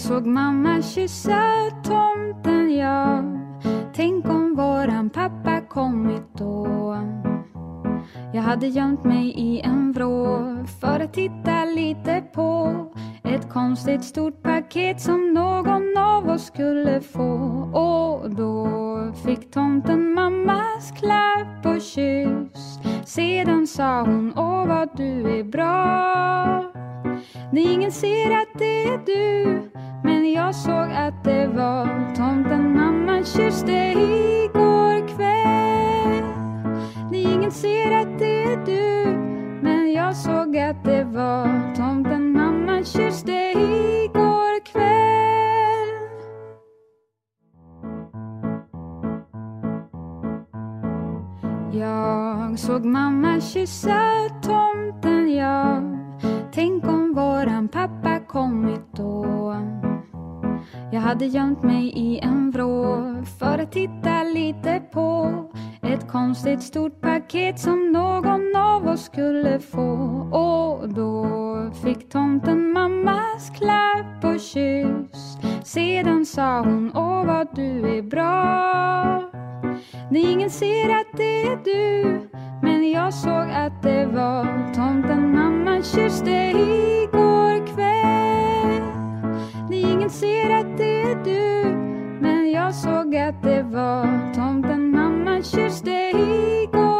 såg mamma kyssa tomten, ja. Tänk om våran pappa kommit då. Jag hade gömt mig i en vrå för att titta lite på ett konstigt stort paket som någon av oss skulle få. Och då fick tomten mammas klapp och kyss. Sedan sa hon, åh vad du är bra. Ingen ser att det är du, men jag såg att det var tomten mamma kysste igår kväll. Ingen ser att det är du, men jag såg att det var tomten mamma kysste igår kväll. Jag såg mamma kyssa tomten, jag Tänk om våran pappa kommit då. Jag hade gömt mig i en vrå för att titta lite på ett konstigt stort paket som någon av oss skulle få. Och då fick tomten mammas klapp och kyss. Sedan sa hon, åh vad du är bra. Ingen ser att det är du, men jag såg att det var tomten mamma kysste igår kväll. Ingen ser att det är du, men jag såg att det var tomten mamma kysste igår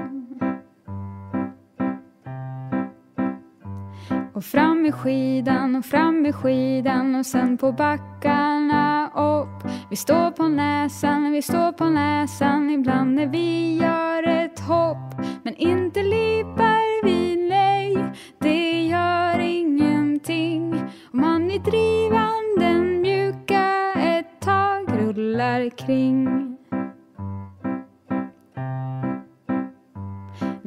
Fram med skidan och fram med skidan och sen på backarna upp. Vi står på näsan, vi står på näsan ibland när vi gör ett hopp. Men inte lipar vi, nej, det gör ingenting. Om man är drivande, mjuka ett tag rullar kring.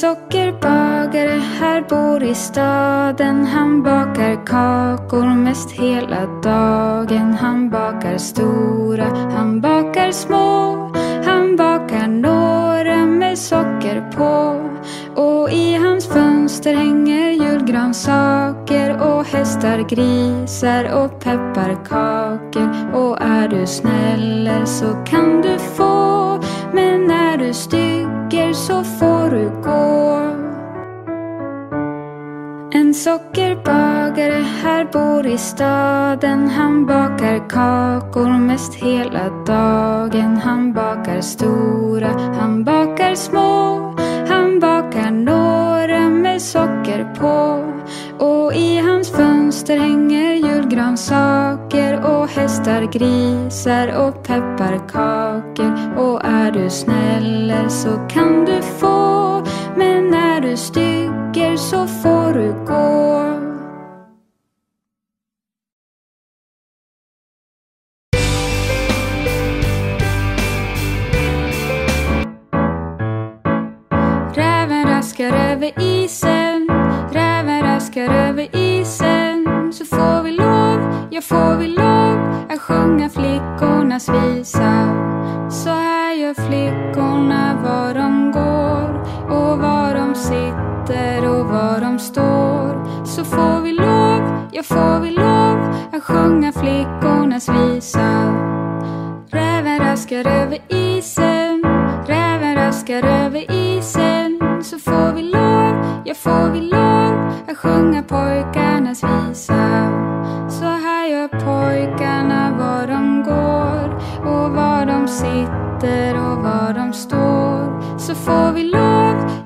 sockerbagare här bor i staden. Han bakar kakor mest hela dagen. Han bakar stora, han bakar små. Han bakar några med socker på. Och i hans fönster hänger julgransaker och hästar, grisar och pepparkakor. Och är du snäller så kan du få när du stygger så får du gå. En sockerbagare här bor i staden. Han bakar kakor mest hela dagen. Han bakar stora, han bakar små. Han bakar några med socker på. Och i hans fönster hänger julgransaker och hästar, grisar och pepparkakor. Och är du snäller så kan du få, men är du stygger så får du gå. Räven raskar över isen, räven raskar över isen. Så får vi lov, ja får vi lov att sjunga flickornas visa. Gör flickorna var de går och var de sitter och var de står. Så får vi lov, ja får vi lov att sjunga flickornas visa. Räven raskar över isen, räven raskar över isen. Så får vi lov, ja får vi lov att sjunga pojkarnas visa.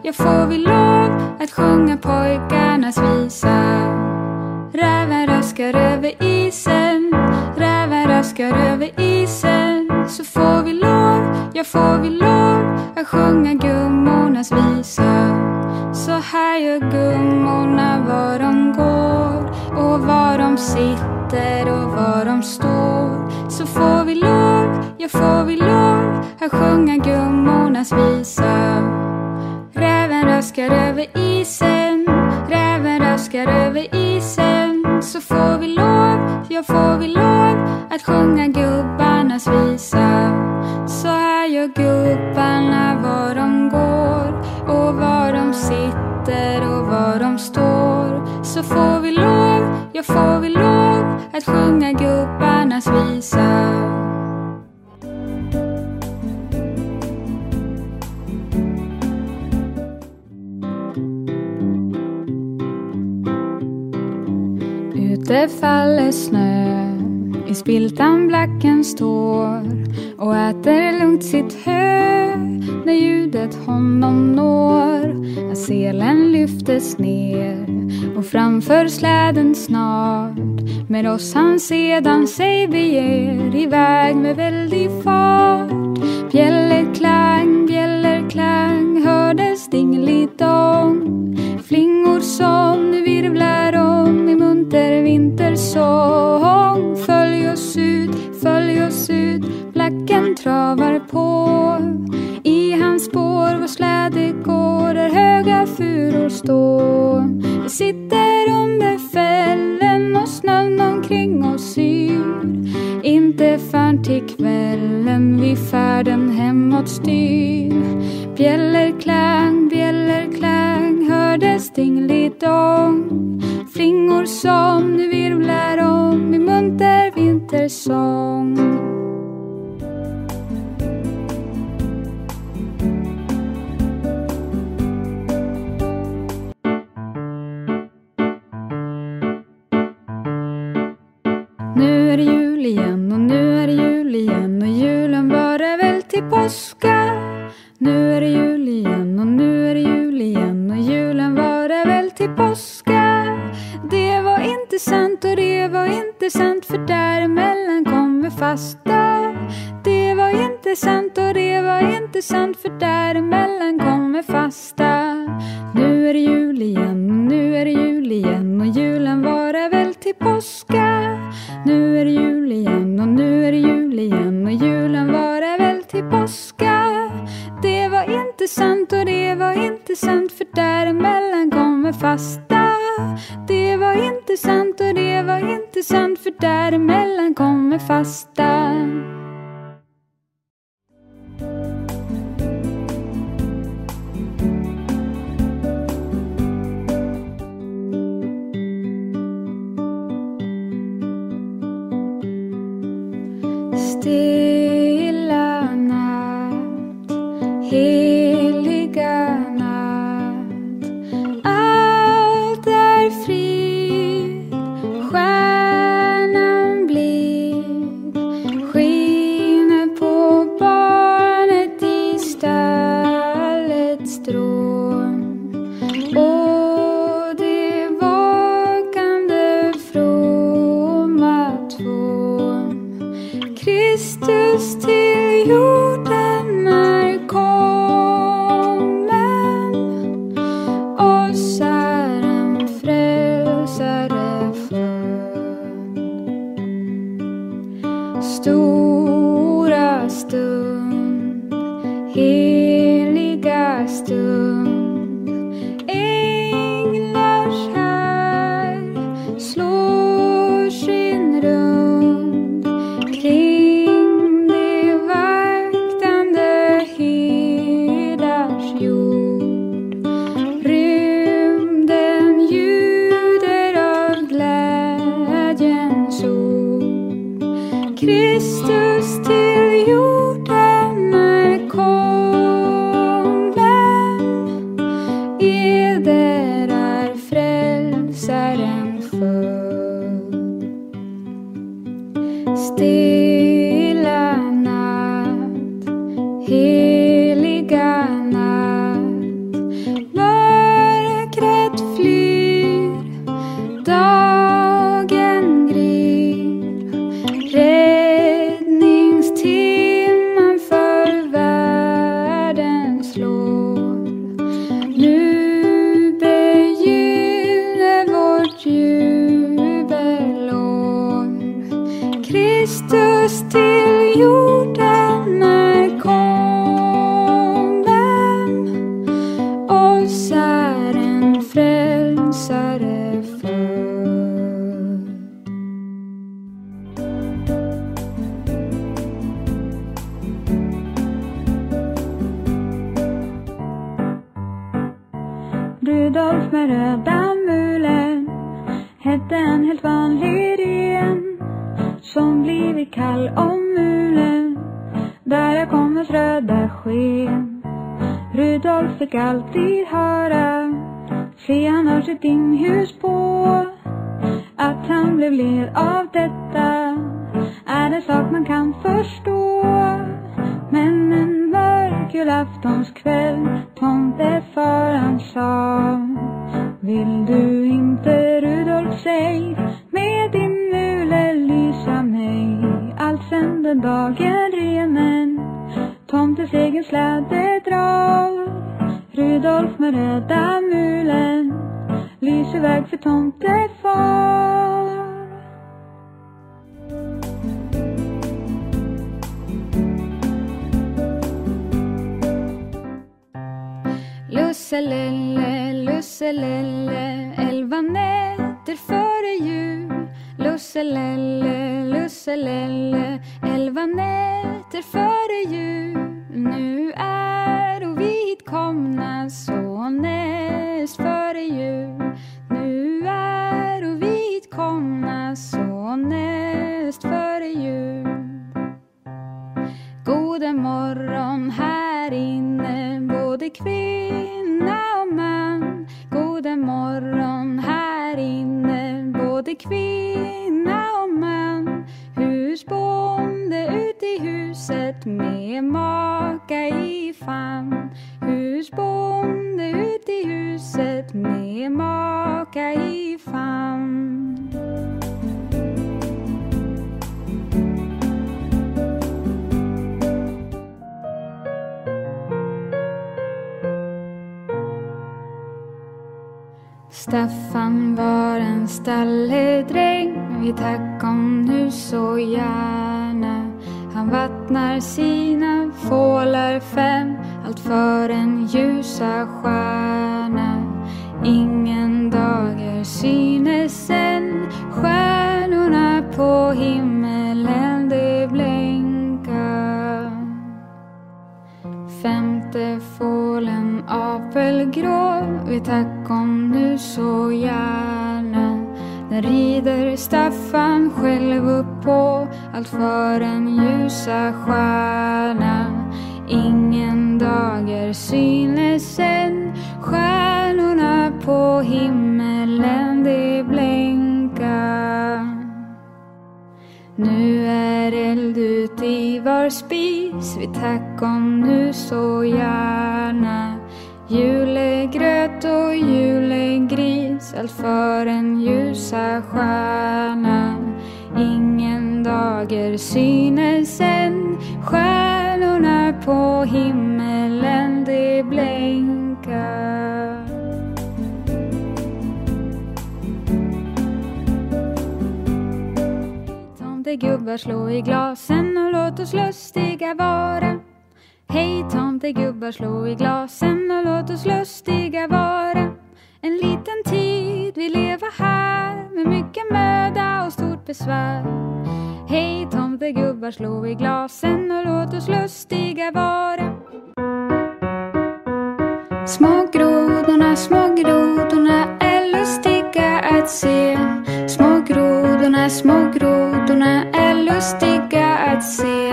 Ja får vi lov att sjunga pojkarnas visa. Räven röskar över isen, räven röskar över isen. Så får vi lov, ja får vi lov att sjunga gummornas visa. Så här gör gummorna var de går och var de sitter och var de står. Så får vi lov, ja får vi lov att sjunga gummornas visa. Räven över isen, räven raskar över isen. Så får vi lov, ja får vi lov att sjunga gubbarnas visa. Så här gör gubbarna var de går och var de sitter och var de står. Så får vi lov, ja får vi lov att sjunga gubbarnas visa. Det faller snö, i spiltan blacken står och äter lugnt sitt hö när ljudet honom når. Att selen lyftes ner och framför släden snart med oss han sedan sig beger iväg med väldig fart. Bjällerklang, bjällerklang song. Nu är det jul igen och nu är det jul igen och julen varar väl till påska. Nu är det jul igen och nu är det jul igen och julen varar väl till påska. Det var inte sant och det var inte sant för däremellan kommer fasta. Det var inte sant och det var inte sant för däremellan kommer fasta. still Christus till you. Kall om muren, där jag kommer röda sken. Rudolf fick alltid höra, se han har sitt inhus på att han blev led av detta är en sak man kan förstå. Men en mörk julaftonskväll tomtefar han sa Vill du inte Rudolf säg Allt den renen. Tomtes egen släde Rudolf med röda mulen. Lyser väg för tomtefar. Lusselelle, lusselelle, elva nätter före jul. Lusselelle, lusselelle, elva nätter före jul. Nu är och vi hitkomna så näst före jul. Nu är och vi hitkomna så näst före jul. Gode morgon här inne, både kvinna och man. Gode morgon här inne, både kvinna med maka i famn. Husbonde ut i huset med maka i famn. Staffan var en stalledräng vid tackom nu så gärna. Han vattnar sina fålar fem, allt för en ljusa stjärna. Ingen dager synes än, stjärnorna på himmelen de blänka. Femte fålen apelgrå vid tackom nu så gärna den rider Staffan själv upp på allt för en ljusa stjärna Ingen dager synes än stjärnorna på himmelen de blänka nu är eld ut i var spis, vi tackom nu så gärna. Julegröt och julegris, allt för en ljusa stjärnan Ingen dager synes än, stjärnorna på himmelen de blänka. Tomtegubbar slå i glasen och låt oss lustiga vara. Hej tomtegubbar slå i glasen och låt oss lustiga vara. En liten med mycket möda och stort besvär. Hej tomtegubbar slå i glasen och låt oss lustiga vara. Små grodorna, små grodorna är lustiga att se. Små grodorna, små grodorna är lustiga att se.